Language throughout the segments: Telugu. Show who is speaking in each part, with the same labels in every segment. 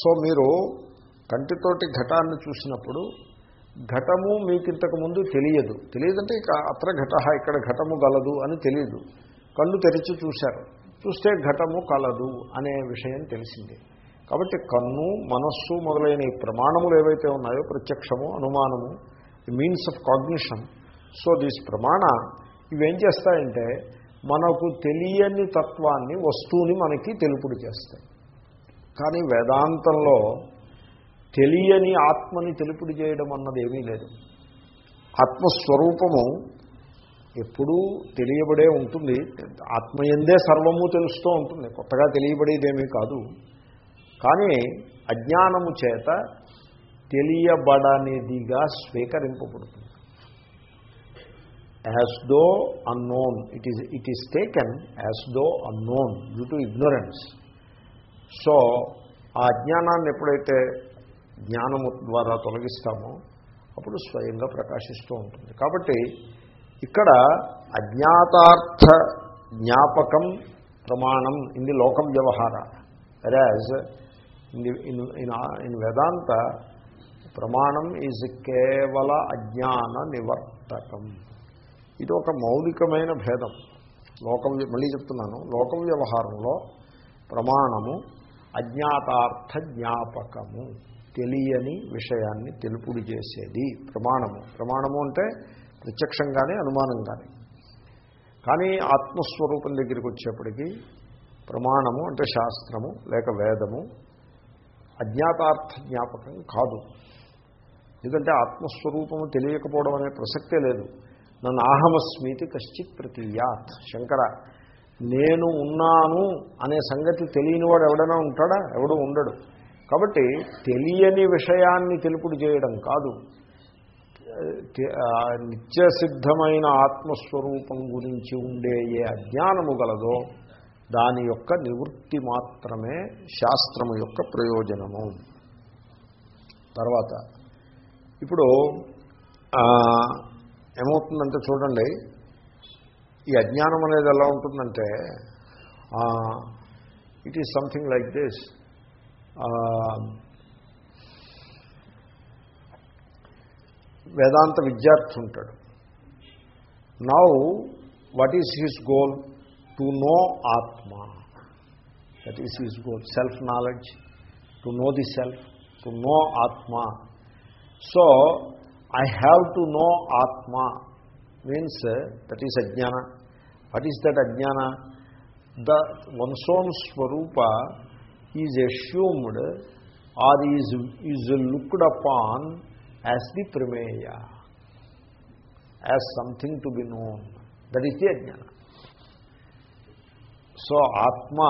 Speaker 1: సో మీరు కంటితోటి ఘటాన్ని చూసినప్పుడు ఘటము మీకు ఇంతకు ముందు తెలియదు. తెలియదంటే ఇక అత్ర ఘట ఇక్కడ ఘటము గలదు అని తెలియదు. కళ్ళు తెరిచి చూశారు. చూస్తే ఘటము కలదు అనే విషయం తెలిసింది. కాబట్టి కన్ను మనస్సు మొదలైన ఈ ప్రమాణములు ఏవైతే ఉన్నాయో ప్రత్యక్షము అనుమానము means of cognition so this ప్రమాణ ఇవేం చేస్తాయంటే మనకు తెలియని తత్వాన్ని వస్తువుని మనకి తెలుపుడు చేస్తాయి. కానీ వేదాంతంలో తెలియని ఆత్మని తెలుపుడు చేయడం అన్నది ఏమీ లేదు. ఆత్మస్వరూపము ఎప్పుడూ తెలియబడే ఉంటుంది. ఆత్మయందే సర్వము తెలుస్తూ ఉంటుంది. కొత్తగా తెలియబడేదేమీ కాదు. కానీ అజ్ఞానము చేత తెలియబడనిదిగా స్వీకరింపబడుతుంది. As though unknown it is it is taken as though unknown due to ignorance so ఆ అజ్ఞానాన్ని ఎప్పుడైతే జ్ఞానము ద్వారా తొలగిస్తామో అప్పుడు స్వయంగా ప్రకాశిస్తూ ఉంటుంది. కాబట్టి ఇక్కడ అజ్ఞాతార్థ జ్ఞాపకం ప్రమాణం ఇన్ ది లోకం వ్యవహార. Whereas in the in in Vedanta ప్రమాణం ఈజ్ కేవల అజ్ఞాన నివర్తకం. ఇది ఒక మౌలికమైన భేదం. లోకం మళ్ళీ చెప్తున్నాను. లోకం వ్యవహారంలో ప్రమాణము అజ్ఞాతార్థ జ్ఞాపకము తెలియని విషయాన్ని తెలుపుడు చేసేది. ప్రమాణము. ప్రమాణము అంటే ప్రత్యక్షంగానే అనుమానం కానీ కానీ ఆత్మస్వరూపం దగ్గరికి వచ్చేప్పటికీ ప్రమాణము అంటే శాస్త్రము లేక వేదము అజ్ఞాతార్థ జ్ఞాపకం కాదు. ఎందుకంటే ఆత్మస్వరూపము తెలియకపోవడం అనే ప్రసక్తే లేదు. నన్ను ఆహమస్మీతి కశ్చిత్ ప్రతీయాత్. శంకర నేను ఉన్నాను అనే సంగతి తెలియనివాడు ఎవడైనా ఉంటాడా? ఎవడు ఉండడు. కాబట్టి తెలియని విషయాన్ని తెలుపుడు చేయడం కాదు. నిత్యసిద్ధమైన ఆత్మస్వరూపం గురించి ఉండే ఏ అజ్ఞానము గలదో దాని యొక్క నివృత్తి మాత్రమే శాస్త్రము యొక్క ప్రయోజనము. తర్వాత ఇప్పుడు ఏమవుతుందంటే చూడండి ఈ అజ్ఞానం అనేది ఎలా ఉంటుందంటే it is something like this Vedanta విద్యార్థి ఉంటాడు. Now what is his goal to know ఆత్మ. That is his goal self knowledge to know the self to know ఆత్మ. So I have to know ఆత్మ. మీన్స్ దట్ ఈస్ అజ్ఞాన వాట్ ఈస్ దట్ అజ్ఞాన the one's own Swaroopa is assumed or is is looked upon as the ప్రమేయ as something to be known that is the ajnana so ఆత్మ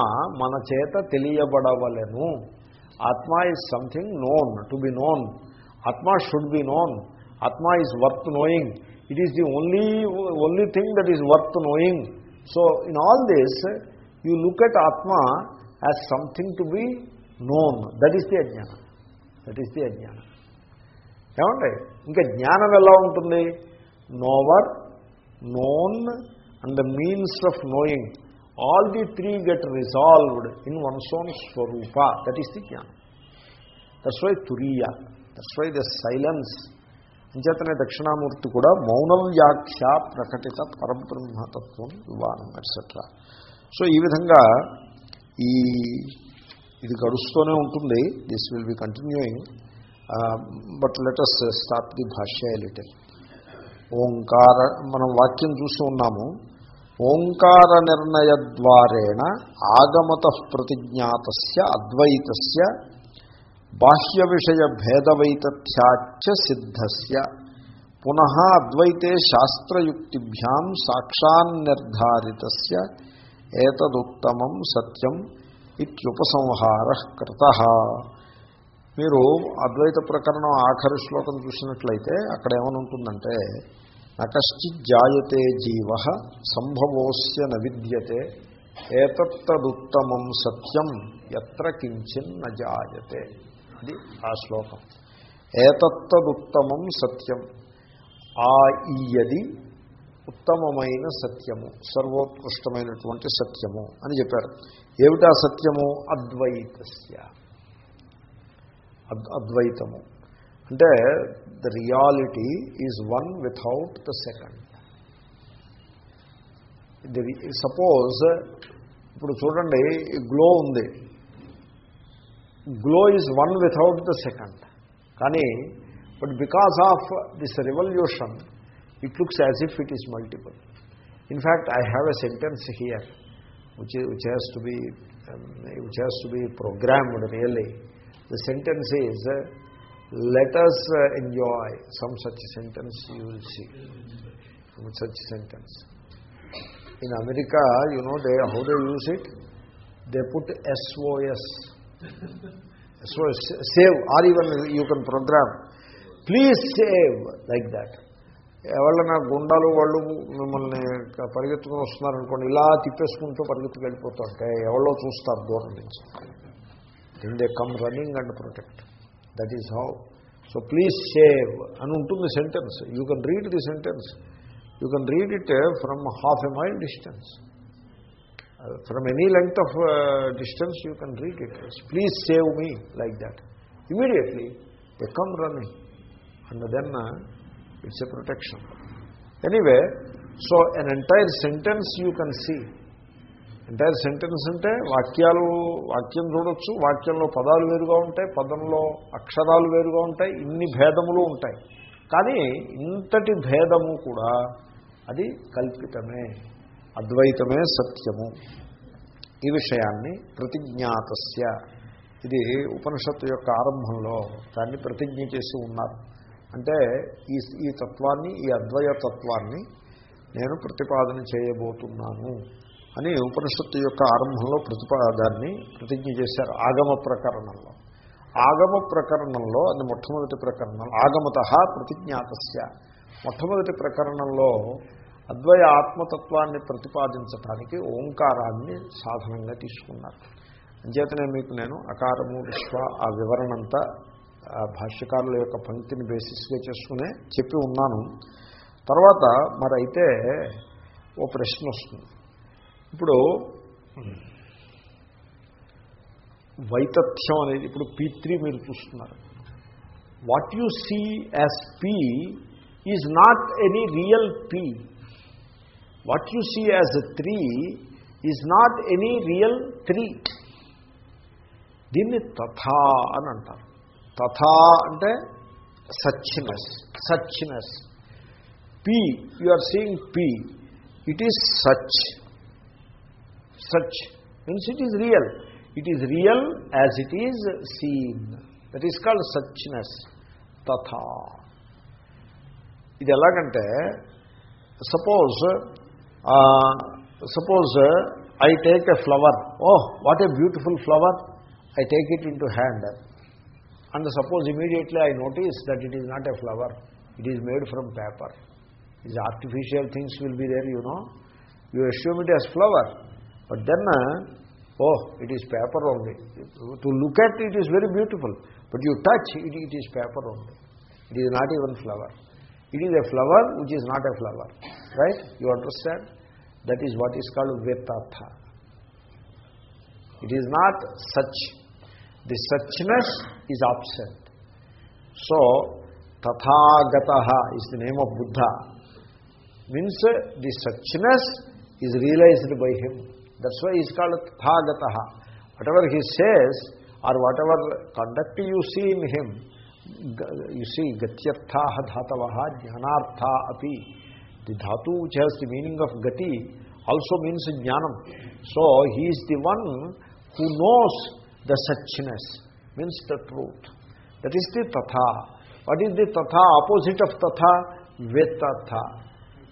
Speaker 1: మన చేత తెలియబడవలను ఆత్మ is something known to be known ఆత్మ should be known atma is worth knowing it is the only only thing that is worth knowing so in all this you look at atma as something to be known that is the ajnanam that is the ajnanam ఏమండి ఇంకా జ్ఞానం ఎలా ఉంటుంది knower known and the means of knowing all the three get resolved in one's own swarupa that is the jnanam that's why turiya that's why the silence అంచేతనే దక్షిణామూర్తి కూడా మౌనం వ్యాఖ్య ప్రకటిత పరబ్రహ్మతత్వం వివాహం ఎట్సెట్రా సో ఈ విధంగా ఈ ఇది గడుస్తూనే ఉంటుంది. This will be continuing but let us stop the భాష్య లిటిల్ ఓంకార మనం వాక్యం చూస్తూ ఉన్నాము. ఓంకార నిర్ణయద్వారేణ ఆగమత ప్రతిజ్ఞాత అద్వైత బాహ్య విషయ భేదవైతథ్యాచ సిద్ధస్య. పునః అద్వైతే శాస్త్రయుక్తిభ్యాం సాక్షాన్నిర్ధారిత ఏతదుత్తమం సత్యం ఇత్యుపసంహార కృత. మీరు అద్వైత ప్రకరణం ఆఖరి శ్లోకం చూసినట్లయితే అక్కడ ఏమనుంటుందంటే నకశ్చిత్ జాయతే జీవ సంభవోస్య న విద్యతే. ఏతత్తదుత్తమం సత్యం ఎత్ర కించిన్ న జాయతే. అది ఆ శ్లోకం. ఏతత్తదుత్తమం సత్యం. ఆ ఈయది ఉత్తమమైన సత్యము సర్వోత్కృష్టమైనటువంటి సత్యము అని చెప్పారు. ఏమిటా సత్యము? అద్వైతస్య. అద్- అద్వైతము. అంటే the reality is one without the second. Suppose ఇప్పుడు చూడండి గ్లో ఉంది. Glow is one without the second కానీ but because of this revolution it looks as if it is multiple in fact I have a sentence here which, which has to be um, which has to be programmed really. The sentence is, uh, let us uh, enjoy some such sentence you will see. Some such sentence. In America, you know, they, how they use it? They put SOS. so save or even you can program please save like that ఎవరైనా గుండాలు వాళ్ళు మిమ్మల్ని పరిగెత్తుకుని వస్తున్నారనుకోండి ఇలా తిప్పేసుకుంటూ పరిగెత్తుకు వెళ్ళిపోతుంటే ఎవరో చూస్తారు దూరం నుంచి. In they come running and protect that is how so please save అని ఉంటుంది sentence you can read the sentence you can read it from half a mile distance from any length of distance you can read it please save me like that immediately they come running and then it's a protection anyway so an entire sentence you can see entire sentence అంటే వాక్యాలు వాక్యం చూడొచ్చు. వాక్యంలో పదాలు వేరుగా ఉంటాయి. పదంలో అక్షరాలు వేరుగా ఉంటాయి. ఇన్ని భేదములు ఉంటాయి. కానీ ఇంతటి భేదము కూడా అది కల్పితమే. అద్వైతమే సత్యము. ఈ విషయాన్ని ప్రతిజ్ఞాతస్య. ఇది ఉపనిషత్తు యొక్క ఆరంభంలో దాన్ని ప్రతిజ్ఞ చేసి ఉన్నారు. అంటే ఈ ఈ తత్వాన్ని ఈ అద్వయ తత్వాన్ని నేను ప్రతిపాదన చేయబోతున్నాను అని ఉపనిషత్తు యొక్క ఆరంభంలో ప్రతిపాదాన్ని ప్రతిజ్ఞ చేశారు ఆగమ ప్రకరణంలో. ఆగమ ప్రకరణంలో అది మొట్టమొదటి ప్రకరణం ఆగమత ప్రతిజ్ఞాతస్య. మొట్టమొదటి ప్రకరణంలో అద్వయ ఆత్మతత్వాన్ని ప్రతిపాదించడానికి ఓంకారాన్ని సాధనంగా తీసుకున్నారు. అంచేతనే మీకు నేను అకారము విశ్వ ఆ వివరణంతా భాష్యకారుల యొక్క పంక్తిని బేసిస్గా చేసుకునే చెప్పి ఉన్నాను. తర్వాత మరి అయితే ఓ ప్రశ్న వస్తుంది. ఇప్పుడు వైతథ్యం అనేది ఇప్పుడు పీ త్రీ మీరు చూస్తున్నారు. What you see as P is not any real P what you see as three is not any real three దీన్ని తథా అని అంటారు. తథా అంటే suchness suchness P you are seeing P it is such such means it is real it is real as it is seen that is called suchness తథా ఇది ఎలాగంటే suppose Uh, suppose uh, I take a flower. Oh, what a beautiful flower. I take it into hand. And suppose immediately I notice that it is not a flower. It is made from paper. These artificial things will be there, you know. You assume it as flower. But then, uh, oh, it is paper only. To look at it is very beautiful. But you touch, it, it is paper only. It is not even flower. A flower which is not a flower. Right? You understand? That is what is called vetatha. It is not such. The suchness is absent. So, Tathagataha is the name of Buddha. Means uh, the suchness is realized by him. That's why he is called Tathagataha. Whatever he says or whatever conduct you see in him, g- the meaning of Gati also means Jnanam. So, he is the one who knows the suchness, means the truth. That is the tatha. What is the tatha? Opposite of tatha? Vetatha.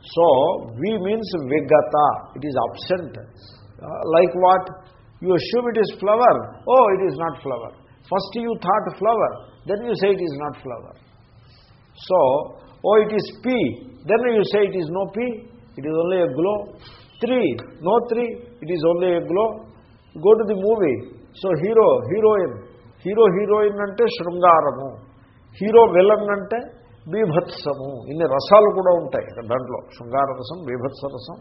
Speaker 1: So, V means vigata. It is absent. Uh, like what? You assume it is flower. Oh, it is not flower. First you thought flower. Then you say it is not flower so oh it is P then you say it is no P it is only a glow three no three it is only a glow go to the movie so hero heroine hero heroine అంటే శృంగారము. హీరో విలన్ అంటే బీభత్సము. ఇన్ని రసాలు కూడా ఉంటాయి దాంట్లో. శృంగార రసం బీభత్స రసం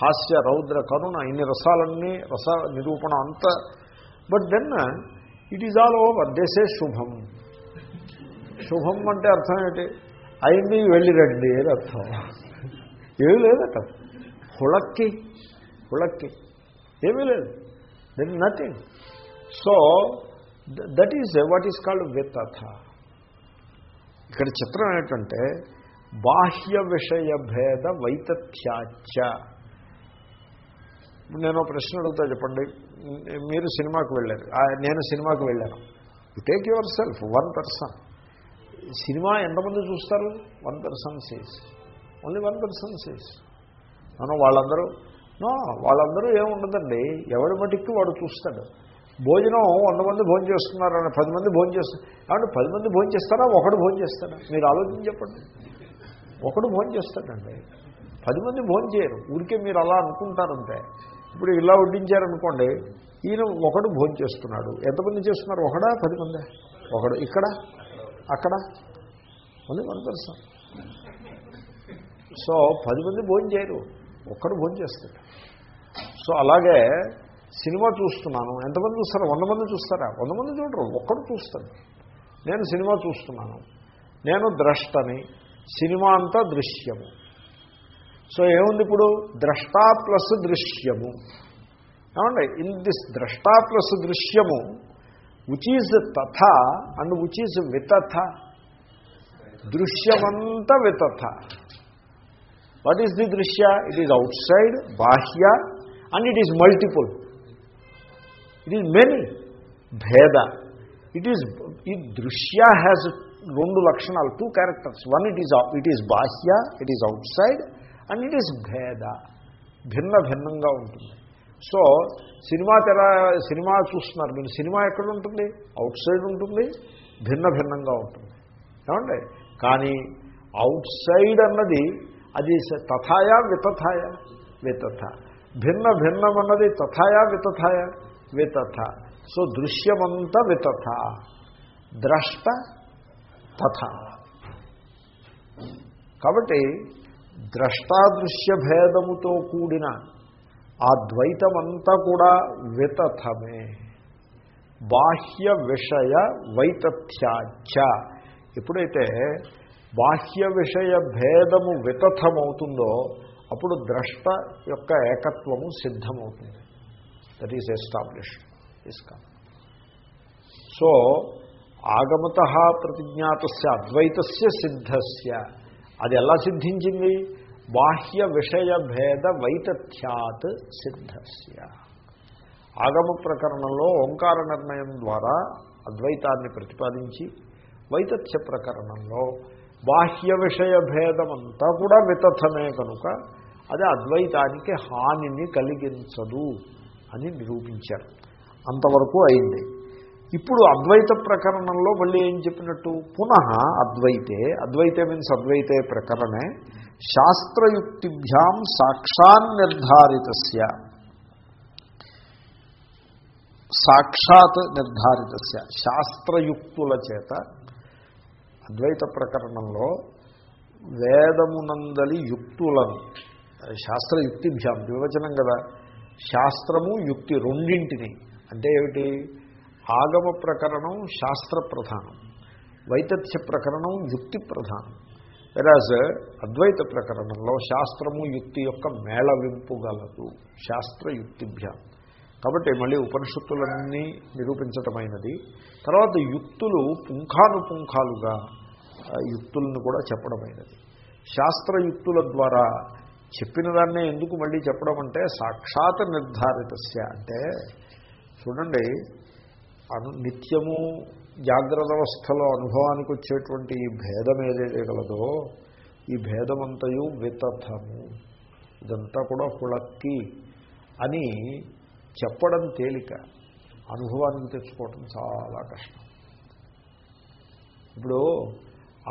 Speaker 1: హాస్య రౌద్ర కరుణ ఇన్ని రసాలన్నీ రస నిరూపణ అంతా. But then it is all over దేశే శుభం. శుభం అంటే అర్థం ఏంటి? అయింది వెళ్ళిరండి అని అర్థం. ఏమీ లేదట. హుళక్కి హుళక్కి. ఏమీ లేదు. Then nothing so that is what is called వితథ ఇక్కడ చిత్రం ఏంటంటే బాహ్య విషయ భేద వైతథ్యాచ. నేను ప్రశ్న అడుగుతా చెప్పండి. మీరు సినిమాకు వెళ్ళారు. నేను సినిమాకు వెళ్ళాను. You take yourself one person cinema ఎంతమంది చూస్తారు? One person sees only one person sees మనం వాళ్ళందరూ నో వాళ్ళందరూ ఏముండదండి? ఎవడి మటుక్కి వాడు చూస్తాడు. భోజనం వంద మంది భోజనం చేస్తున్నారని పది మంది భోజనం చేస్తారు కాబట్టి పది మంది భోజనం చేస్తారా? ఒకడు భోజనం చేస్తాడా? మీరు ఆలోచించి చెప్పండి. ఒకడు భోజనం చేస్తాడండి. పది మంది భోజనం చేయరు. ఊరికే మీరు అలా అనుకుంటారంటే. ఇప్పుడు ఇలా వడ్డించారనుకోండి ఈయన ఒకడు భోజనం చేస్తున్నాడు. ఎంతమంది చేస్తున్నారు? ఒకడా? పది మంది? ఒకడు. ఇక్కడ? అక్కడ? Only one person. సో పది మంది భోజనం చేయరు. ఒక్కడు భోజనం చేస్తాడు. సో అలాగే సినిమా చూస్తున్నాను. ఎంతమంది చూస్తారా? వంద మంది చూస్తారా? వంద మంది చూడరు. ఒక్కడు చూస్తాడు. నేను సినిమా చూస్తున్నాను. నేను ద్రష్టని. సినిమా అంతా దృశ్యము. సో ఏముంది ఇప్పుడు? ద్రష్టా ప్లస్ దృశ్యము. ఏమండి? ఇన్ దిస్ ద్రష్టా ప్లస్ దృశ్యము which is తథ and which is వితథ దృశ్యమంతా వితథ వాట్ ఈస్ ది దృశ్య ఇట్ ఈజ్ అవుట్ సైడ్ బాహ్య and it is multiple it is many భేద ఇట్ ఈజ్ ఈ దృశ్య హ్యాజ్ రెండు లక్షణాలు two characters one it is it is బాహ్య it is outside and it is భేద భిన్న భిన్నంగా ఉంటుంది సో సినిమా తెర సినిమా చూస్తున్నారు. మీరు సినిమా ఎక్కడ ఉంటుంది? అవుట్ సైడ్ ఉంటుంది. భిన్న భిన్నంగా ఉంటుంది. ఏమండి? కానీ అవుట్ సైడ్ అన్నది అది స- తథాయా వితథాయ? వితథ. భిన్న భిన్నం అన్నది తథాయా వితథాయ? వితథ. సో దృశ్యమంత వితథ. ద్రష్ట తథ. కాబట్టి ద్రష్టాదృశ్య భేదముతో కూడిన ఆ ద్వైతమంతా కూడా వితథమే. బాహ్య విషయ వైతథ్యాచ. ఎప్పుడైతే బాహ్య విషయ భేదము వితథమవుతుందో అప్పుడు ద్రష్ట యొక్క ఏకత్వము సిద్ధమవుతుంది. దట్ ఈస్ ఎస్టాబ్లిష్డ్ ఇస్కా సో ఆగమత ప్రతిజ్ఞాతస్య అద్వైతస్య సిద్ధస్య. అది ఎలా సిద్ధించింది? బాహ్య విషయ భేద వైతథ్యాత్ సిద్ధస్య. ఆగమ ప్రకరణంలో ఓంకార నిర్ణయం ద్వారా అద్వైతాన్ని ప్రతిపాదించి వైతథ్య ప్రకరణంలో బాహ్య విషయ భేదమంతా కూడా వితథమే కనుక అది అద్వైతానికి హానిని కలిగించదు అని నిరూపించారు. అంతవరకు అయింది. ఇప్పుడు అద్వైత ప్రకరణంలో మళ్ళీ ఏం చెప్పినట్టు? పునః అద్వైతే అద్వైతే మీన్స్ అద్వైతే ప్రకరణే శాస్త్రయుక్తిభ్యాం సాక్షాన్నిర్ధారితస్య సాక్షాత్ నిర్ధారితస్య శాస్త్రయుక్తుల చేత అద్వైత ప్రకరణంలో వేదమునందలి యుక్తులను శాస్త్రయుక్తిభ్యాం వివచనం కదా శాస్త్రము యుక్తి రెండింటిని అంటే ఏమిటి? ఆగమ ప్రకరణం శాస్త్ర ప్రధానం వైతథ్య ప్రకరణం యుక్తి ప్రధానం. వెరాజ్ అద్వైత ప్రకరణంలో శాస్త్రము యుక్తి యొక్క మేళవింపు గలదు శాస్త్రయుక్తిభ్యాం కాబట్టి మళ్ళీ ఉపనిషత్తులన్నీ నిరూపించటమైనది. తర్వాత యుక్తులు పుంఖానుపుంఖాలుగా యుక్తులను కూడా చెప్పడమైనది. శాస్త్రయుక్తుల ద్వారా చెప్పిన దాన్నే ఎందుకు మళ్ళీ చెప్పడం అంటే సాక్షాత్ నిర్ధారితస్య. అంటే చూడండి అను నిత్యము జాగ్రత్త అవస్థలో అనుభవానికి వచ్చేటువంటి ఈ భేదం ఏదైతే గలదో ఈ భేదమంతయు వితథము. ఇదంతా కూడా పుళక్కి అని చెప్పడం తేలిక. అనుభవానికి తెచ్చుకోవటం చాలా కష్టం. ఇప్పుడు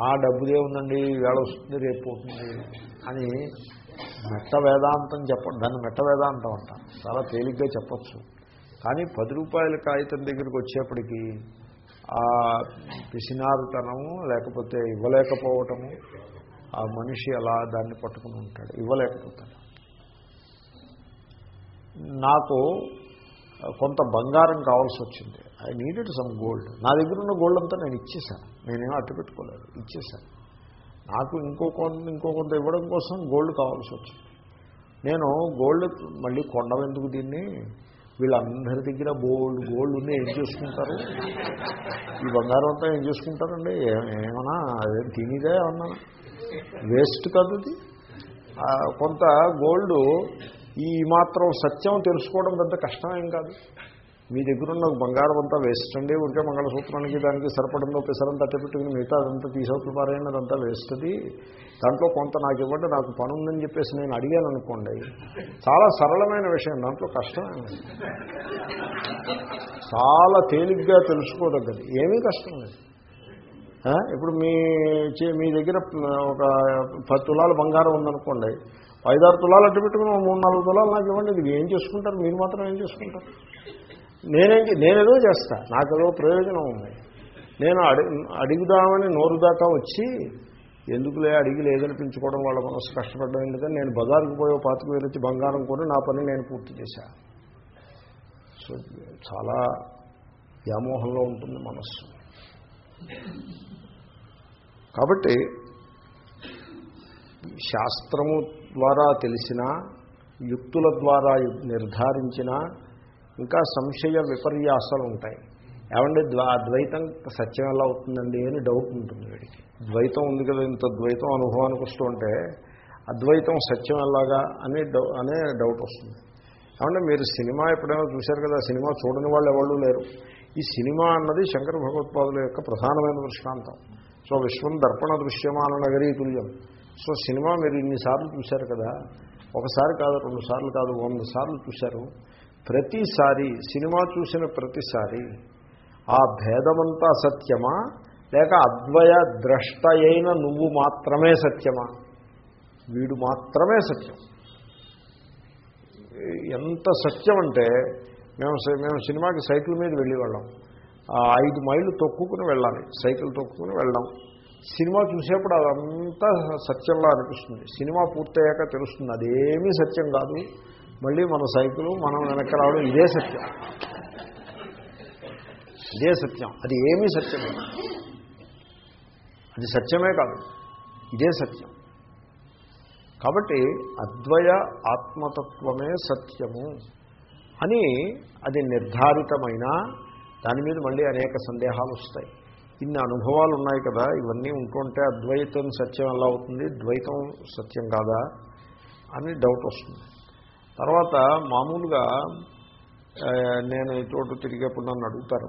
Speaker 1: ఆ డబ్బుదే ఉందండి వేళ వస్తుంది రేపు పోతుంది అని మెట్ట వేదాంతం చెప్ప దాన్ని మెట్ట వేదాంతం అంట. చాలా తేలిగ్గా చెప్పచ్చు. కానీ పది రూపాయల కాగితం దగ్గరికి వచ్చేప్పటికీ ఆ పిసినారుతనము లేకపోతే ఇవ్వలేకపోవటము ఆ మనిషి అలా దాన్ని పట్టుకుని ఉంటాడు ఇవ్వలేకపోతాడు. నాకు కొంత బంగారం కావాల్సి వచ్చింది. ఐ నీడెడ్ సమ్ గోల్డ్ నా దగ్గర ఉన్న గోల్డ్ అంతా నేను ఇచ్చేసాను నేనేమో అట్టు పెట్టుకోలేదు ఇచ్చేసాను నాకు ఇంకో కొంత ఇంకో కొంత ఇవ్వడం కోసం గోల్డ్ కావాల్సి వచ్చింది. నేను గోల్డ్ మళ్ళీ కొండవెందుకు దీన్ని? వీళ్ళందరి దగ్గర గోల్డ్ గోల్డ్ ఉంది ఏం చేసుకుంటారు? ఈ బంగారం అంతా ఏం చేసుకుంటారండి? ఏమన్నా అదేం తినేదే అన్నా వేస్ట్ కాదు కొంత గోల్డ్ ఈ మాత్రం సత్యం తెలుసుకోవడం పెద్ద కష్టమేం కాదు. మీ దగ్గర ఉన్న బంగారం అంతా వేస్ట్ అండి. ఉంటే మంగళసూత్రానికి దానికి సరిపడంలో పెసరంతా పెట్టుకుని మిగతా అదంతా తీసవుతు పారైన అదంతా వేస్తుంది దాంట్లో కొంత నాకు ఇవ్వండి నాకు పని ఉందని చెప్పేసి నేను అడిగాను అనుకోండి చాలా సరళమైన విషయం దాంట్లో కష్టమే చాలా తేలిగ్గా తెలుసుకోదగ్గది. ఏమీ కష్టం లేదు. ఇప్పుడు మీ చే- మీ దగ్గర ఒక పది తులాలు బంగారం ఉందనుకోండి ఐదారు తులాలు అట్టు పెట్టుకుని మూడు నాలుగు తులాలు నాకు ఇవ్వండి. ఇది ఏం చేసుకుంటారు? మీరు మాత్రం ఏం చేసుకుంటారు? నేనేం నేనేదో చేస్తా. నాకేదో ప్రయోజనం ఉంది. నేను అడి అడుగుదామని నోరు దాకా వచ్చి ఎందుకులే అడిగి లేదనిపించుకోవడం వాళ్ళ మనసు కష్టపడడం ఎందుకని నేను బజారుకు పోయే ఓ పాతిక వచ్చి బంగారం కొని నా పని నేను పూర్తి చేశా. సో చాలా వ్యామోహంలో ఉంటుంది మనస్సు. కాబట్టి శాస్త్రము ద్వారా తెలిసిన యుక్తుల ద్వారా నిర్ధారించిన ఇంకా సంశయ విపర్యాసాలు ఉంటాయి. ఏమంటే ద్వా ద్వైతం సత్యం ఎలా అవుతుందండి అని డౌట్ ఉంటుంది వీడికి. ద్వైతం ఉంది కదా ఇంత ద్వైతం అనుభవానికి వస్తుంటే అద్వైతం సత్యం ఎలాగా అనే డౌ అనే డౌట్ వస్తుంది. ఏమంటే మీరు సినిమా ఎప్పుడైనా చూశారు కదా సినిమా చూడని వాళ్ళు ఎవరు లేరు. ఈ సినిమా అన్నది శంకర భగవత్పాదుల యొక్క ప్రధానమైన దృష్టాంతం. సో విశ్వం దర్పణ దృశ్యమాన నగరీ తుల్యం. సో సినిమా మీరు ఇన్నిసార్లు చూశారు కదా ఒకసారి కాదు రెండు సార్లు కాదు వంద సార్లు చూశారు. ప్రతిసారి సినిమా చూసిన ప్రతిసారి ఆ భేదమంతా సత్యమా? లేక అద్వయ ద్రష్ట అయిన నువ్వు మాత్రమే సత్యమా? వీడు మాత్రమే సత్యం. ఎంత సత్యం అంటే మేము మేము సినిమాకి సైకిల్ మీద వెళ్ళేవాళ్ళం. ఆ ఐదు మైళ్ళు తొక్కుకుని వెళ్ళాలి సైకిల్ తొక్కుకుని వెళ్ళాం సినిమా చూసేప్పుడు అదంతా సత్యంలా అనిపిస్తుంది. సినిమా పూర్తయ్యాక తెలుస్తుంది అదేమీ సత్యం కాదు. మళ్ళీ మన సైకిల్ మనం వెనక్కి రావడం ఇదే సత్యం. ఇదే సత్యం. అది ఏమీ సత్యమే. అది సత్యమే కాదు. ఇదే సత్యం. కాబట్టి అద్వయ ఆత్మతత్వమే సత్యము అని అది నిర్ధారితమైన దాని మీద మళ్ళీ అనేక సందేహాలు వస్తాయి. ఇన్ని అనుభవాలు ఉన్నాయి కదా ఇవన్నీ ఉంటుంటే అద్వైతం సత్యం ఎలా అవుతుంది ద్వైతం సత్యం కాదా అని డౌట్ వస్తుంది. తర్వాత మామూలుగా నేను ఇటు తిరిగేప్పుడు నన్ను అడుగుతారు.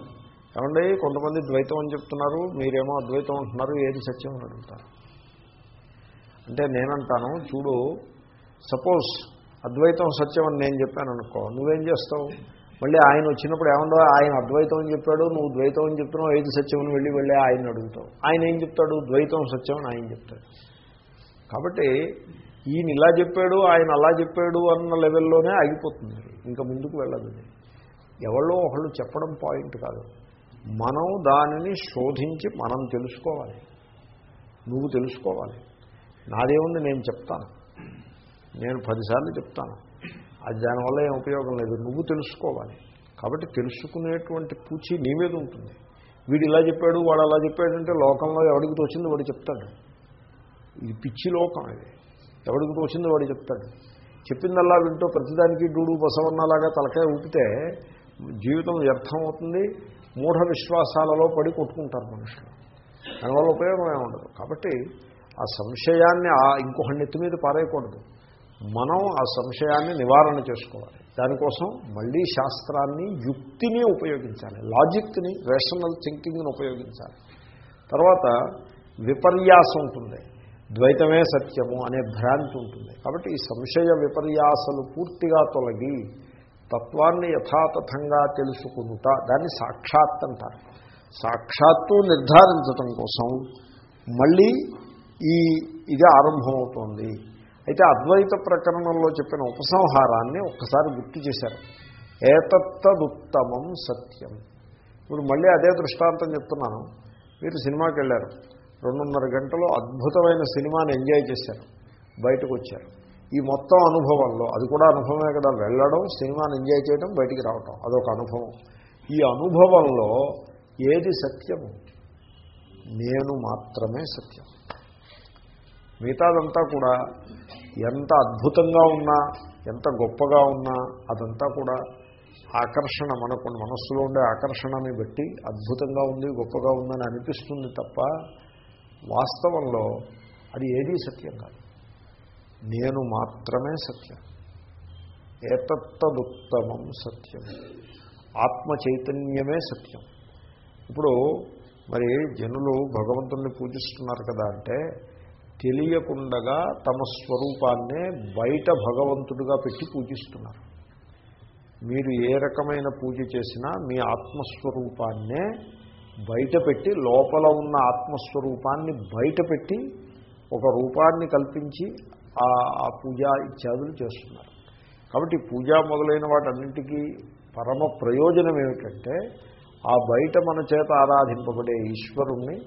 Speaker 1: ఏమండి కొంతమంది ద్వైతం అని చెప్తున్నారు మీరేమో అద్వైతం అంటున్నారు ఏది సత్యం అని అడుగుతారు. అంటే నేనంటాను చూడు సపోజ్ అద్వైతం సత్యం అని నేను చెప్పాను అనుకో నువ్వేం చేస్తావు? మళ్ళీ ఆయన వచ్చినప్పుడు ఏమన్నా ఆయన అద్వైతం అని చెప్పాడు నువ్వు ద్వైతం అని చెప్తున్నావు ఏది సత్యం అని వెళ్ళి వెళ్ళి ఆయన అడుగుతావు. ఆయన ఏం చెప్తాడు? ద్వైతం సత్యం అని ఆయన చెప్తాడు. కాబట్టి ఈయన ఇలా చెప్పాడు ఆయన అలా చెప్పాడు అన్న లెవెల్లోనే ఆగిపోతుంది ఇంకా ముందుకు వెళ్ళదు ఇది. ఎవరో ఒకళ్ళు చెప్పడం పాయింట్ కాదు. మనం దానిని శోధించి మనం తెలుసుకోవాలి. నువ్వు తెలుసుకోవాలి. నాదేముంది నేను చెప్తాను. నేను పదిసార్లు చెప్తాను. అది దానివల్ల ఏం ఉపయోగం లేదు. నువ్వు తెలుసుకోవాలి. కాబట్టి తెలుసుకునేటువంటి పూచి నీ మీద ఉంటుంది. వీడు ఇలా చెప్పాడు వాడు అలా చెప్పాడంటే లోకంలో ఎవడికి తోచింది వాడు చెప్తాడు. ఇది పిచ్చి లోకం ఇది. ఎవడికి తోచిందో వాడు చెప్తాడు. చెప్పిందల్లా వింటూ ప్రతిదానికి డూడు బసవన్నలాగా తలకాయ ఊపితే జీవితం వ్యర్థం అవుతుంది మూఢ విశ్వాసాలలో పడి కొట్టుకుంటారు మనుషులు. దానివల్ల ఉపయోగం ఏముండదు కాబట్టి ఆ సంశయాన్ని ఆ ఇంకొక నెత్తి మీద పారేయకూడదు. మనం ఆ సంశయాన్ని నివారణ చేసుకోవాలి. దానికోసం మళ్ళీ శాస్త్రాన్ని యుక్తిని ఉపయోగించాలి. లాజిక్ని రేషనల్ థింకింగ్ని ఉపయోగించాలి. తర్వాత విపర్యాసం ఉంటుంది. ద్వైతమే సత్యము అనే భ్రాంతి ఉంటుంది. కాబట్టి ఈ సంశయ విపర్యాసలు పూర్తిగా తొలగి తత్వాన్ని యథాతథంగా తెలుసుకుంటా దాన్ని సాక్షాత్ అంటారు. సాక్షాత్తు నిర్ధారించటం కోసం మళ్ళీ ఈ ఇది ఆరంభమవుతోంది. అయితే అద్వైత ప్రకరణంలో చెప్పిన ఉపసంహారాన్ని ఒక్కసారి గుర్తు చేశారు. ఏతత్తదుత్తమం సత్యం. ఇప్పుడు మళ్ళీ అదే దృష్టాంతం చెప్తున్నాను. మీరు సినిమాకి వెళ్ళారు రెండున్నర గంటలు అద్భుతమైన సినిమాని ఎంజాయ్ చేశారు. బయటకు వచ్చారు ఈ మొత్తం అనుభవంలో అది కూడా అనుభవమే కదా వెళ్ళడం సినిమాని ఎంజాయ్ చేయడం బయటికి రావటం అదొక అనుభవం. ఈ అనుభవంలో ఏది సత్యము? నేను మాత్రమే సత్యం. మిగతాదంతా కూడా ఎంత అద్భుతంగా ఉన్నా ఎంత గొప్పగా ఉన్నా అదంతా కూడా ఆకర్షణ మనకు మనస్సులో ఉండే ఆకర్షణని బట్టి అద్భుతంగా ఉంది గొప్పగా ఉందని అనిపిస్తుంది తప్ప వాస్తవంలో అది ఏదీ సత్యం కాదు. నేను మాత్రమే సత్యం. ఏతత్తదుత్తమం సత్యం. ఆత్మ చైతన్యమే సత్యం. ఇప్పుడు మరి జనులు భగవంతుణ్ణి పూజిస్తున్నారు కదా అంటే తెలియకుండగా తమ స్వరూపాన్నే బయట భగవంతుడిగా పెట్టి పూజిస్తున్నారు. మీరు ఏ రకమైన పూజ చేసినా మీ ఆత్మస్వరూపాన్నే బయట పెట్టి లోపల ఉన్న ఆత్మస్వరూపాన్ని బయట పెట్టి ఒక రూపాన్ని కల్పించి ఆ పూజ ఇత్యాదులు చేస్తున్నారు. కాబట్టి పూజ మొదలైన వాటన్నింటికీ పరమ ప్రయోజనం ఏమిటంటే ఆ బయట మన చేత ఆరాధింపబడే ఈశ్వరుణ్ణి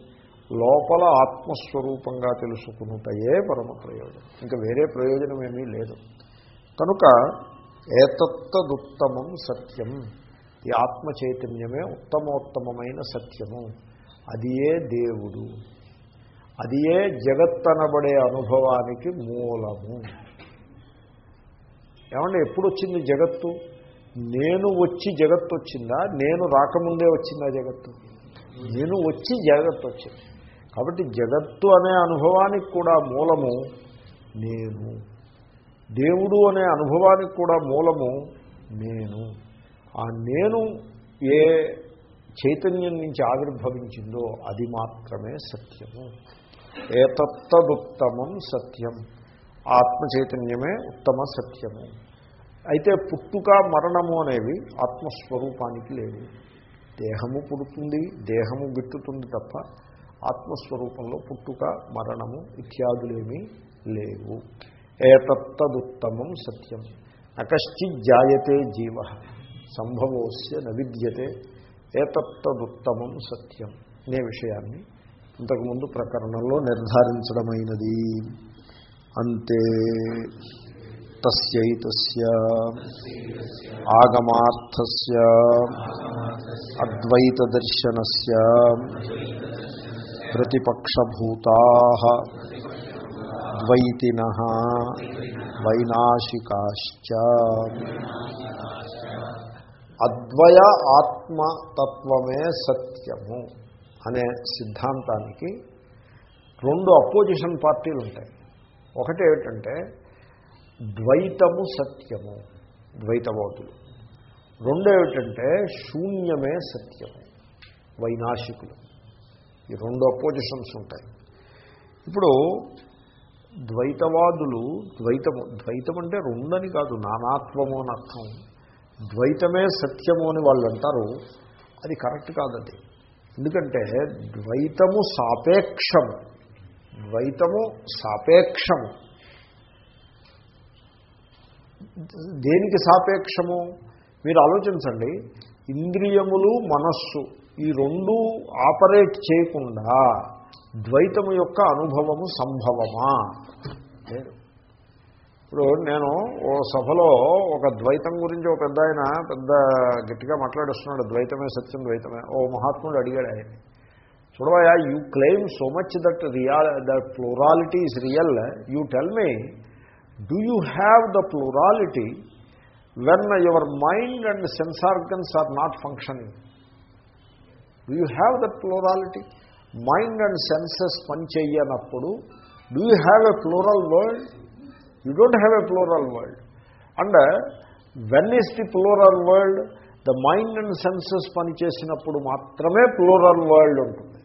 Speaker 1: లోపల ఆత్మస్వరూపంగా తెలుసుకున్నటయే పరమ ప్రయోజనం. ఇంకా వేరే ప్రయోజనం ఏమీ లేదు. కనుక ఏతత్తదుత్తమం సత్యం. ఈ ఆత్మ చైతన్యమే ఉత్తమోత్తమైన సత్యము. అది ఏ దేవుడు. అది ఏ జగత్తనబడే అనుభవానికి మూలము. ఏమంటే ఎప్పుడు వచ్చింది జగత్తు? నేను వచ్చి జగత్తు వచ్చిందా నేను రాకముందే వచ్చిందా జగత్తు? నేను వచ్చి జగత్తు వచ్చింది కాబట్టి జగత్తు అనే అనుభవానికి కూడా మూలము నేను. దేవుడు అనే అనుభవానికి కూడా మూలము నేను. ఆ నేను ఏ చైతన్యం నుంచి ఆవిర్భవించిందో అది మాత్రమే సత్యము. ఏతత్తదుత్తమం సత్యం. ఆత్మ చైతన్యమే ఉత్తమ సత్యము. అయితే పుట్టుక మరణము అనేవి ఆత్మస్వరూపానికి లేవు. దేహము పుడుతుంది దేహము గిట్టుతుంది తప్ప ఆత్మస్వరూపంలో పుట్టుక మరణము ఇత్యాదులేమీ లేవు. ఏతత్తదుత్తమం సత్యం. నకశ్చిత్ జాయతే జీవ. సంభవోస్య నవిద్యతే ఏతత్తదుత్తమం సత్యం అనే విషయాన్ని ఇంతకుముందు ప్రకరణంలో నిర్ధారించడమైనది. అంతే. తస్యైతస్య ఆగమార్థస్య. అద్వైతదర్శనస్య. ప్రతిపక్షభూతా. ద్వైతిన. వైనాశికాశ్చ. అద్వయ ఆత్మతత్వమే సత్యము అనే సిద్ధాంతానికి రెండు అపోజిషన్ పార్టీలు ఉంటాయి ఒకటి ఏమిటంటే ద్వైతము సత్యము ద్వైతవాదులు. రెండు ఏమిటంటే శూన్యమే సత్యము వైనాశికులు. ఈ రెండు అపోజిషన్స్ ఉంటాయి. ఇప్పుడు ద్వైతవాదులు ద్వైతము ద్వైతం అంటే రెండని కాదు నానాత్వము అని అర్థం ద్వైతమే సత్యము అని వాళ్ళు అంటారు అది కరెక్ట్ కాదండి. ఎందుకంటే ద్వైతము సాపేక్షము. ద్వైతము సాపేక్షము. దేనికి సాపేక్షము? మీరు ఆలోచించండి. ఇంద్రియములు మనస్సు ఈ రెండు ఆపరేట్ చేయకుండా ద్వైతము యొక్క అనుభవము సంభవమా? లేదు. ఇప్పుడు నేను ఓ సభలో ఒక ద్వైతం గురించి ఒక పెద్ద ఆయన పెద్ద గట్టిగా మాట్లాడుస్తున్నాడు. ద్వైతమే సత్యం ద్వైతమే. ఓ మహాత్ముడు అడిగాడు ఆయన చూడవయా you claim so much that real that plurality is real you tell me do you have the plurality when your mind and sense organs are not functioning do you have that plurality mind and senses పనిచేయనప్పుడు do you have a plural world you don't have a plural world and when is the plural world the mind and senses పనిచేసినప్పుడు మాత్రమే ప్లోరల్ వరల్డ్ ఉంటుంది.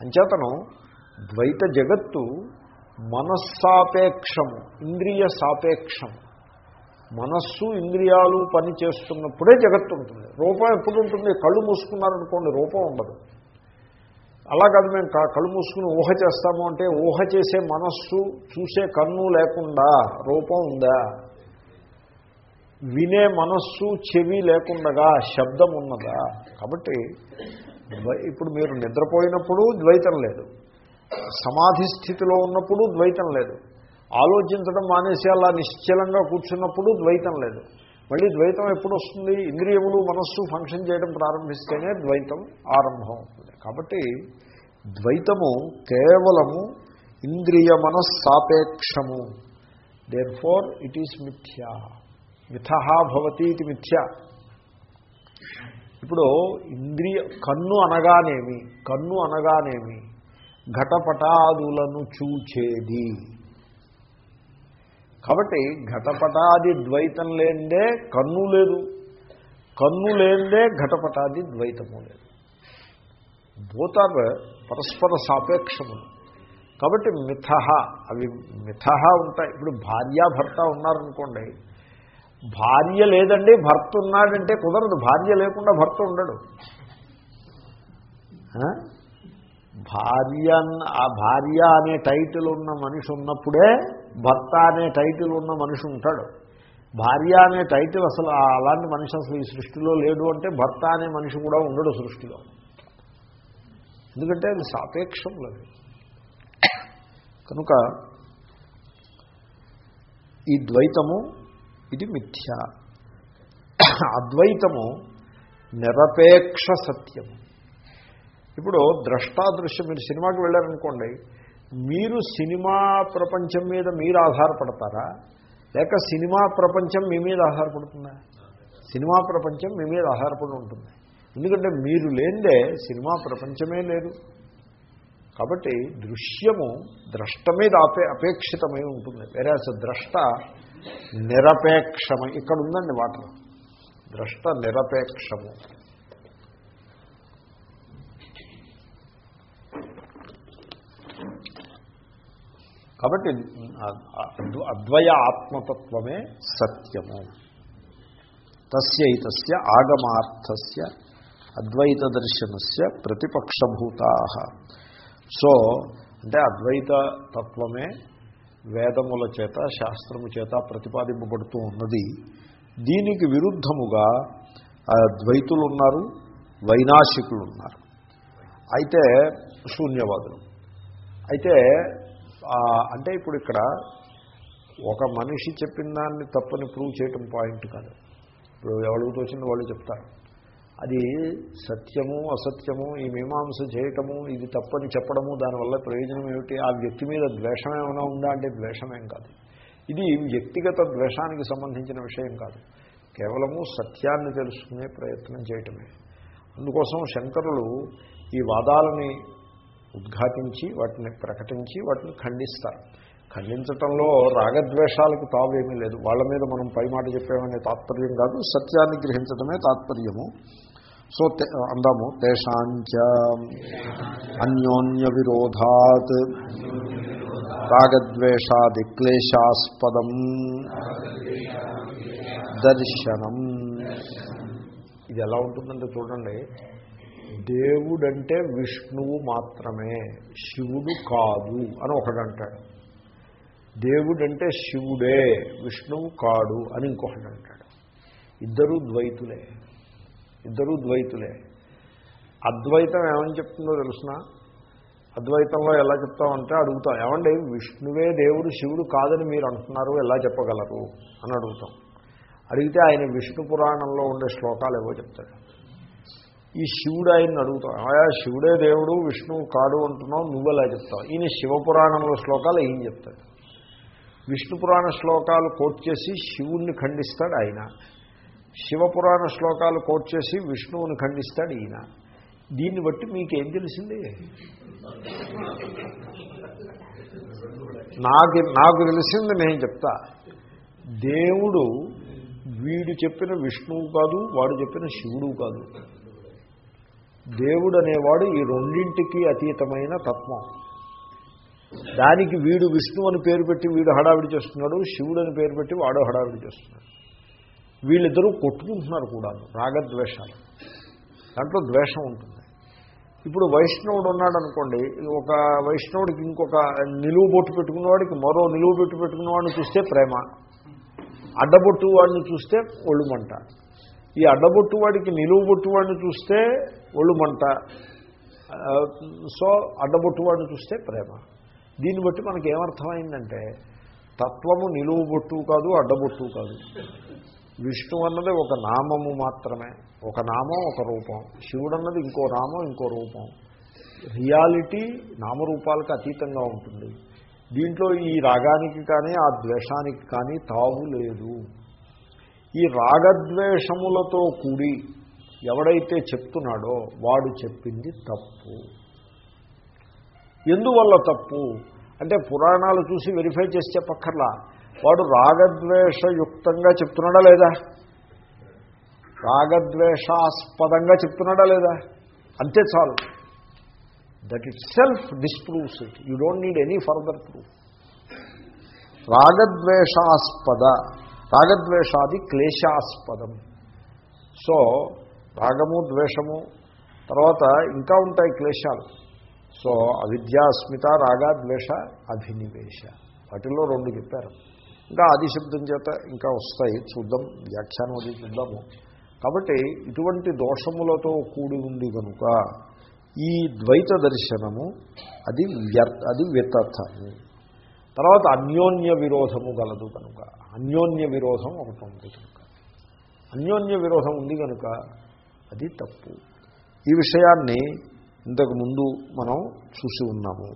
Speaker 1: అంచేతను ద్వైత జగత్తు మనస్సాపేక్షము ఇంద్రియ సాపేక్షము మనస్సు ఇంద్రియాలు పని చేస్తున్నప్పుడే జగత్తు ఉంటుంది. రూపం ఎప్పుడు ఉంటుంది? కళ్ళు మూసుకున్నారనుకోండి రూపం ఉండదు. అలా కాదు మేము కళ్ళు మూసుకుని ఊహ చేస్తాము అంటే ఊహ చేసే మనస్సు చూసే కన్ను లేకుండా రూపం ఉందా? వినే మనస్సు చెవి లేకుండగా శబ్దం ఉన్నదా? కాబట్టి ఇప్పుడు మీరు నిద్రపోయినప్పుడు ద్వైతం లేదు. సమాధి స్థితిలో ఉన్నప్పుడు ద్వైతం లేదు. ఆలోచించడం మానేసి అలా నిశ్చలంగా కూర్చున్నప్పుడు ద్వైతం లేదు. మళ్ళీ ద్వైతం ఎప్పుడు వస్తుంది? ఇంద్రియములు మనస్సు ఫంక్షన్ చేయడం ప్రారంభిస్తేనే ద్వైతం ఆరంభం అవుతుంది. కాబట్టి ద్వైతము కేవలము ఇంద్రియ మనస్సాపేక్షము. దేర్ ఫోర్ ఇట్ ఈస్ మిథ్యా. మిథ భవతి ఇది మిథ్య. ఇప్పుడు ఇంద్రియ కన్ను అనగానేమి? కన్ను అనగానేమి? ఘటపటాదులను చూచేది. కాబట్టి ఘటపటాది ద్వైతం లేనిదే కన్ను లేదు. కన్ను లేనిదే ఘటపటాది ద్వైతము లేదు. బోత్ ఆర్ పరస్పర సాపేక్షములు కాబట్టి మిథ అవి మిథ ఉంటాయి. ఇప్పుడు భార్యాభర్త ఉన్నారనుకోండి భార్య లేదండి భర్త ఉన్నాడంటే కుదరదు. భార్య లేకుండా భర్త ఉండడు. భార్య ఆ భార్య అనే టైటిల్ ఉన్న మనిషి ఉన్నప్పుడే భర్త అనే టైటిల్ ఉన్న మనిషి ఉంటాడు. భార్య అనే టైటిల్ అసలు అలాంటి మనిషి అసలు ఈ సృష్టిలో లేడు అంటే భర్త అనే మనిషి కూడా ఉండడు సృష్టిలో. ఎందుకంటే అది సాపేక్షం లేదు. కనుక ఈ ద్వైతము ఇది మిథ్య. అద్వైతము నిరపేక్ష సత్యము. ఇప్పుడు ద్రష్టాదృశ్యం మీరు సినిమాకి వెళ్ళారనుకోండి మీరు సినిమా ప్రపంచం మీద మీరు ఆధారపడతారా? లేక సినిమా ప్రపంచం మీ మీద ఆధారపడుతుందా? సినిమా ప్రపంచం మీ మీద ఆధారపడి ఉంటుంది. ఎందుకంటే మీరు లేందే సినిమా ప్రపంచమే లేదు. కాబట్టి దృశ్యము ద్రష్ట మీద అపే అపేక్షితమై ఉంటుంది. వేరే అసలు ద్రష్ట నిరపేక్షమై ఇక్కడ ఉందండి వాటర్ ద్రష్ట నిరపేక్షము. కాబట్టి అద్వయ ఆత్మతత్వమే సత్యము. తస్యైతస్య ఆగమార్థస్య అద్వైత దర్శనస్య ప్రతిపక్షభూతా. సో అంటే అద్వైత తత్వమే వేదముల చేత శాస్త్రము చేత ప్రతిపాదింపబడుతూ ఉన్నది. దీనికి విరుద్ధముగా ద్వైతులు ఉన్నారు వైనాశికులు ఉన్నారు అయితే శూన్యవాదులు. అయితే అంటే ఇప్పుడు ఇక్కడ ఒక మనిషి చెప్పిన దాన్ని తప్పని ప్రూవ్ చేయటం పాయింట్ కాదు. ఇప్పుడు ఎవరికి తోచింది వాళ్ళు చెప్తారు. అది సత్యము అసత్యము ఈ మీమాంస చేయటము ఇది తప్పని చెప్పడము దానివల్ల ప్రయోజనం ఏమిటి? ఆ వ్యక్తి మీద ద్వేషం ఏమైనా ఉందా అంటే ద్వేషమేం కాదు. ఇది వ్యక్తిగత ద్వేషానికి సంబంధించిన విషయం కాదు. కేవలము సత్యాన్ని తెలుసుకునే ప్రయత్నం చేయటమే. అందుకోసం శంకరులు ఈ వాదాలని ఉద్ఘాటించి వాటిని ప్రకటించి వాటిని ఖండిస్తారు. ఖండించటంలో రాగద్వేషాలకు తావేమీ లేదు. వాళ్ళ మీద మనం పై మాట చెప్పామనే తాత్పర్యం కాదు సత్యాన్ని గ్రహించడమే తాత్పర్యము. సో అందాము తేషాంచ అన్యోన్య విరోధాత్ రాగద్వేషాది క్లేశాస్పదం దర్శనం. ఇది ఎలా ఉంటుందంటే చూడండి దేవుడంటే విష్ణువు మాత్రమే శివుడు కాదు అని ఒకడంటాడు. దేవుడంటే శివుడే విష్ణువు కాడు అని ఇంకొకటి అంటాడు ఇద్దరూ ద్వైతులే ఇద్దరూ ద్వైతులే. అద్వైతం ఏమని చెప్తుందో తెలుసిన? అద్వైతంలో ఎలా చెప్తామంటే అడుగుతాం ఏమండి విష్ణువే దేవుడు శివుడు కాదని మీరు అంటున్నారు ఎలా చెప్పగలరు? అని అడుగుతాం. అడిగితే ఆయన విష్ణు పురాణంలో ఉండే శ్లోకాలు ఏవో చెప్తాడు. ఈ శివుడు ఆయన్ని అడుగుతాం. ఆయా శివుడే దేవుడు విష్ణువు కాడు అంటున్నావు నువ్వు ఎలా చెప్తావు? ఈయన శివపురాణంలో శ్లోకాలు ఏం చెప్తాడు? విష్ణు పురాణ శ్లోకాలు కోట్ చేసి శివుణ్ణి ఖండిస్తాడు ఆయన. శివపురాణ శ్లోకాలు కోట్ చేసి విష్ణువుని ఖండిస్తాడు ఈయన. దీన్ని బట్టి మీకేం తెలిసింది? నాకు నాకు తెలిసింది నేను చెప్తా. దేవుడు వీడు చెప్పిన విష్ణువు కాదు వాడు చెప్పిన శివుడు కాదు. దేవుడు అనేవాడు ఈ రెండింటికి అతీతమైన తత్వం. దానికి వీడు విష్ణు అని పేరు పెట్టి వీడు హడావిడి చేస్తున్నాడు శివుడు అని పేరు పెట్టి వాడు హడావిడి చేస్తున్నాడు. వీళ్ళిద్దరూ కొట్టుకుంటున్నారు కూడా రాగద్వేషాలు. దాంట్లో ద్వేషం ఉంటుంది. ఇప్పుడు వైష్ణవుడు ఉన్నాడు అనుకోండి ఒక వైష్ణవుడికి ఇంకొక నిలువు బొట్టు పెట్టుకున్నవాడికి మరో నిలువు బొట్టు పెట్టుకున్నవాడిని చూస్తే ప్రేమ. అడ్డబొట్టు వాడిని చూస్తే ఒళ్ళుమంట. ఈ అడ్డబొట్టువాడికి నిలువు వాడిని చూస్తే ఒళ్ళు మంట. సో అడ్డబొట్టువాడిని చూస్తే ప్రేమ. దీన్ని బట్టి మనకి ఏమర్థమైందంటే తత్వము నిలువు బొట్టు కాదు అడ్డబొట్టు కాదు. విష్ణు అన్నది ఒక నామము మాత్రమే. ఒక నామం ఒక రూపం. శివుడు అన్నది ఇంకో నామం ఇంకో రూపం. రియాలిటీ నామరూపాలకు అతీతంగా ఉంటుంది. దీంట్లో ఈ రాగానికి కానీ ఆ ద్వేషానికి కానీ తావు లేదు. ఈ రాగద్వేషములతో కూడి ఎవడైతే చెప్తున్నాడో వాడు చెప్పింది తప్పు. ఎందువల్ల తప్పు? అంటే పురాణాలు చూసి వెరిఫై చేసి చెప్పక్కర్లా. వాడు రాగద్వేషయుక్తంగా చెప్తున్నాడా లేదా? రాగద్వేషాస్పదంగా చెప్తున్నాడా లేదా? అంతే చాలు. That itself disproves it you don't need any further proof రాగద్వేషాస్పద రాగద్వేషాది క్లేశాస్పదం. సో రాగము ద్వేషము తర్వాత ఇంకా ఉంటాయి క్లేశాలు. సో అవిద్యాస్మిత రాగ ద్వేష అభినివేశ. వాటిల్లో రెండు చెప్పారు. ఇంకా ఆదిశబ్దం చేత ఇంకా వస్తాయి. చూద్దాం వ్యాఖ్యానం అది చూద్దాము. కాబట్టి ఇటువంటి దోషములతో కూడి ఉంది కనుక ఈ ద్వైత దర్శనము అది వ్యర్ అది వితథము తర్వాత అన్యోన్య విరోధము గలదు కనుక అన్యోన్య విరోధం ఒకటి ఉంది కనుక. అన్యోన్య విరోధం ఉంది కనుక అది తప్పు. ఈ విషయాన్ని ఇంతకు ముందు మనం చూసి ఉన్నాము.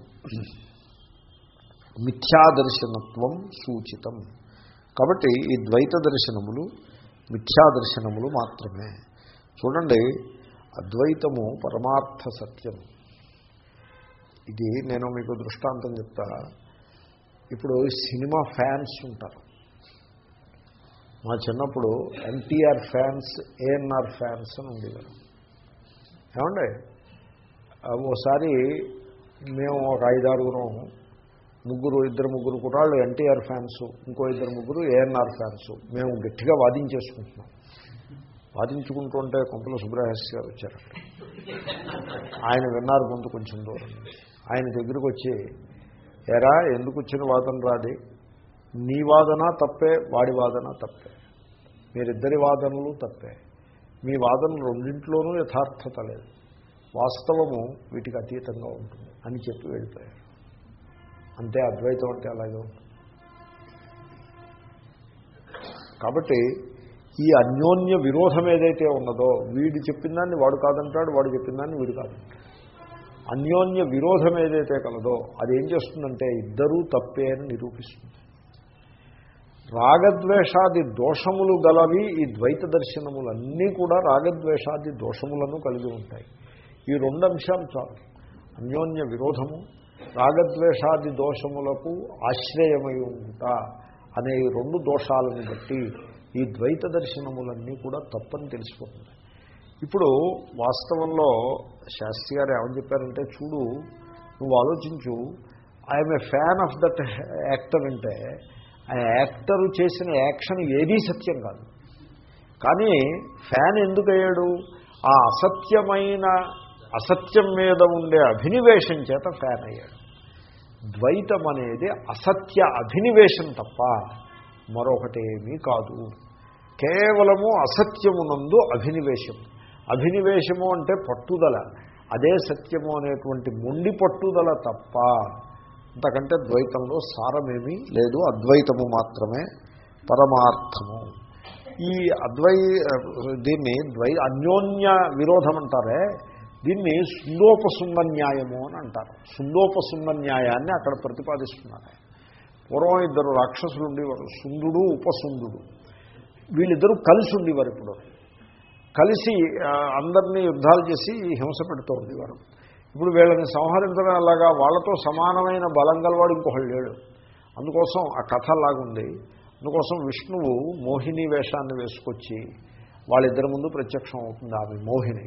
Speaker 1: మిథ్యాదర్శనత్వం సూచితం. కాబట్టి ఈ ద్వైత దర్శనములు మిథ్యాదర్శనములు మాత్రమే. చూడండి అద్వైతము పరమార్థ సత్యం. ఇది నేను మీకు దృష్టాంతం చెప్తా. ఇప్పుడు సినిమా ఫ్యాన్స్ ఉంటారు. మా చిన్నప్పుడు ఎన్టీఆర్ ఫ్యాన్స్ ఏఎన్ఆర్ ఫ్యాన్స్ అని ఉండేవారు. ఏమండి? ఓసారి మేము ఒక ఐదారుగురం ముగ్గురు ఇద్దరు ముగ్గురు కుర్రాళ్ళు ఎన్టీఆర్ ఫ్యాన్స్ ఇంకో ఇద్దరు ముగ్గురు ఏఎన్ఆర్ ఫ్యాన్స్. మేము గట్టిగా వాదించేసుకుంటున్నాం. వాదించుకుంటుంటే కొంపల సుబ్రహస్య గారు వచ్చారు. ఆయన విన్నారు ముందు కొంచెం దూరం. ఆయన దగ్గరికి వచ్చి ఎరా ఎందుకు వచ్చిన వాదన రాది నీ వాదన తప్పే వాడి వాదన తప్పే. మీరిద్దరి వాదనలు తప్పే. మీ వాదన రెండింట్లోనూ యథార్థత లేదు. వాస్తవము వీటికి అతీతంగా ఉంటుంది అని చెప్పి వెళ్ళిపోయారు. అంతే అద్వైతం అంటే అలాగే ఉంటుంది. కాబట్టి ఈ అన్యోన్య విరోధం ఏదైతే ఉన్నదో వీడు చెప్పిన దాన్ని వాడు కాదంటాడు వాడు చెప్పిన దాన్ని వీడు కాదంటాడు. అన్యోన్య విరోధం ఏదైతే కలదో అది ఏం చేస్తుందంటే ఇద్దరూ తప్పే అని నిరూపిస్తుంది. రాగద్వేషాది దోషములు గలవి ఈ ద్వైత దర్శనములన్నీ కూడా రాగద్వేషాది దోషములను కలిగి ఉంటాయి. ఈ రెండు అంశాలు చాలు. అన్యోన్య విరోధము రాగద్వేషాది దోషములకు ఆశ్రయమై ఉంట అనే ఈ రెండు దోషాలను బట్టి ఈ ద్వైత దర్శనములన్నీ కూడా తప్పని తెలిసిపోతుంది. ఇప్పుడు వాస్తవంలో శాస్త్రి గారు ఏమని చెప్పారంటే చూడు నువ్వు ఆలోచించు I'm a fan of that actor అంటే ఆ యాక్టరు చేసిన యాక్షన్ ఏదీ సత్యం కాదు. కానీ ఫ్యాన్ ఎందుకు అయ్యాడు ఆ అసత్యమైన అసత్యం మీద ఉండే అభినివేశం చేత ఫ్యాన్ అయ్యాడు. ద్వైతం అనేది అసత్య అభినివేశం తప్ప మరొకటేమీ కాదు. కేవలము అసత్యమునందు అభినివేశం. అభినివేశము అంటే పట్టుదల. అదే సత్యము అనేటువంటి మొండి పట్టుదల తప్ప అంతకంటే ద్వైతంలో సారమేమీ లేదు అద్వైతము మాత్రమే పరమార్థము. ఈ అద్వై దీన్ని ద్వై అన్యోన్య విరోధం అంటారే దీన్ని సుందోపసుంద న్యాయము అని అంటారు. సుందోపసుంద న్యాయాన్ని అక్కడ ప్రతిపాదిస్తున్నారు. పూర్వం ఇద్దరు రాక్షసులు ఉండేవారు సుందుడు ఉపసుందుడు. వీళ్ళిద్దరూ కలిసి ఉండేవారు ఇప్పుడు. కలిసి అందరినీ యుద్ధాలు చేసి హింస పెడుతూ ఉండేవారు. ఇప్పుడు వీళ్ళని సంహరించడం అలాగా వాళ్ళతో సమానమైన బలం గలవాడు ఇంకొకళ్ళు లేడు. అందుకోసం ఆ కథ అలాగుంది అందుకోసం విష్ణువు మోహిని వేషాన్ని వేసుకొచ్చి వాళ్ళిద్దరి ముందు ప్రత్యక్షం అవుతుంది ఆమె మోహిని.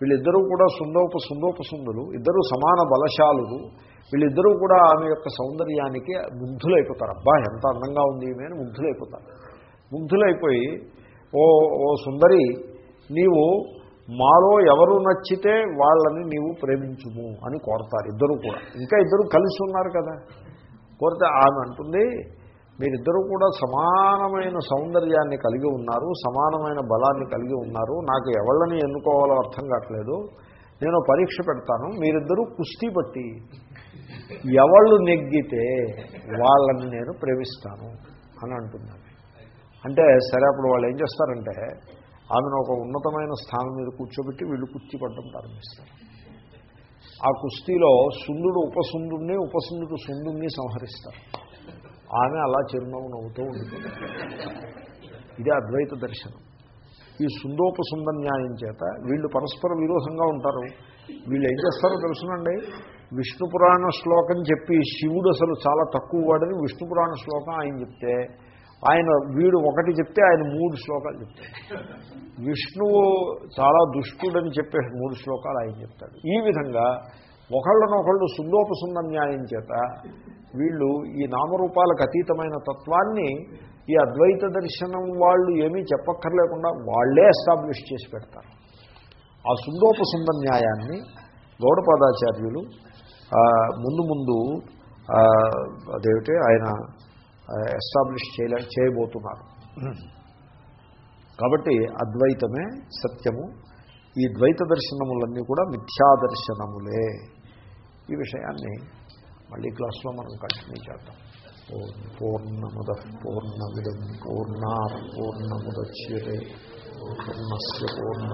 Speaker 1: వీళ్ళిద్దరూ కూడా సుందోప సుందోప సుందులు ఇద్దరు సమాన బలశాలులు. వీళ్ళిద్దరూ కూడా ఆమె యొక్క సౌందర్యానికి ముగ్ధులైపోతారు. అబ్బా ఎంత అందంగా ఉంది ఈమె అని ముగ్ధులైపోతారు. ముగ్ధులైపోయి ఓ ఓ సుందరి నీవు మాలో ఎవరు నచ్చితే వాళ్ళని నీవు ప్రేమించుము అని కోరతారు ఇద్దరు కూడా. ఇంకా ఇద్దరు కలిసి ఉన్నారు కదా. కోరితే ఆమె అంటుంది మీరిద్దరూ కూడా సమానమైన సౌందర్యాన్ని కలిగి ఉన్నారు సమానమైన బలాన్ని కలిగి ఉన్నారు. నాకు ఎవళ్ళని ఎన్నుకోవాలో అర్థం కావట్లేదు. నేను పరీక్ష పెడతాను. మీరిద్దరూ కుస్తీ పట్టి ఎవళ్ళు నెగ్గితే వాళ్ళని నేను ప్రేమిస్తాను అని అంటున్నాను అంటే సరే అప్పుడు వాళ్ళు ఏం చేస్తారంటే ఆమెను ఒక ఉన్నతమైన స్థానం మీద కూర్చోబెట్టి వీళ్ళు కుర్చీ పడడం ప్రారంభిస్తారు. ఆ కుస్తీలో సుందుడు ఉపసుందుడిని ఉపసుందుడు సుందుడిని సంహరిస్తారు. ఆమె అలా చిరునవ్వు నవ్వుతూ ఉంటుంది ఇదే అద్వైత దర్శనం. ఈ సుందోపసుంద న్యాయం చేత వీళ్ళు పరస్పర విరోధంగా ఉంటారు. వీళ్ళు ఏం చేస్తారో తెలుసునండి? విష్ణు పురాణ శ్లోకం చెప్పి శివుడు అసలు చాలా తక్కువ వాడని విష్ణు పురాణ శ్లోకం ఆయన చెప్తే ఆయన వీడు ఒకటి చెప్తే ఆయన మూడు శ్లోకాలు చెప్తాడు. విష్ణువు చాలా దుష్టుడని చెప్పే మూడు శ్లోకాలు ఆయన చెప్తాడు. ఈ విధంగా ఒకళ్ళనొకళ్ళు సుందోపసుంద న్యాయం చేత వీళ్ళు ఈ నామరూపాలకు అతీతమైన తత్వాన్ని ఈ అద్వైత దర్శనం వాళ్ళు ఏమీ చెప్పక్కర్లేకుండా వాళ్ళే ఎస్టాబ్లిష్ చేసి పెడతారు. ఆ సుందోపసుంద న్యాయాన్ని గౌడపాదాచార్యులు ముందు ముందు అదేమిటి ఆయన ఎస్టాబ్లిష్ చేయలే చేయబోతున్నారు. కాబట్టి అద్వైతమే సత్యము. ఈ ద్వైత దర్శనములన్నీ కూడా మిథ్యా దర్శనములే. ఈ విషయాన్ని మళ్ళీ క్లాస్లో మనం కంటిన్యూ చేద్దాం. పూర్ణముద పూర్ణమిదం పూర్ణా పూర్ణముద్యతే పూర్ణస్ పూర్ణ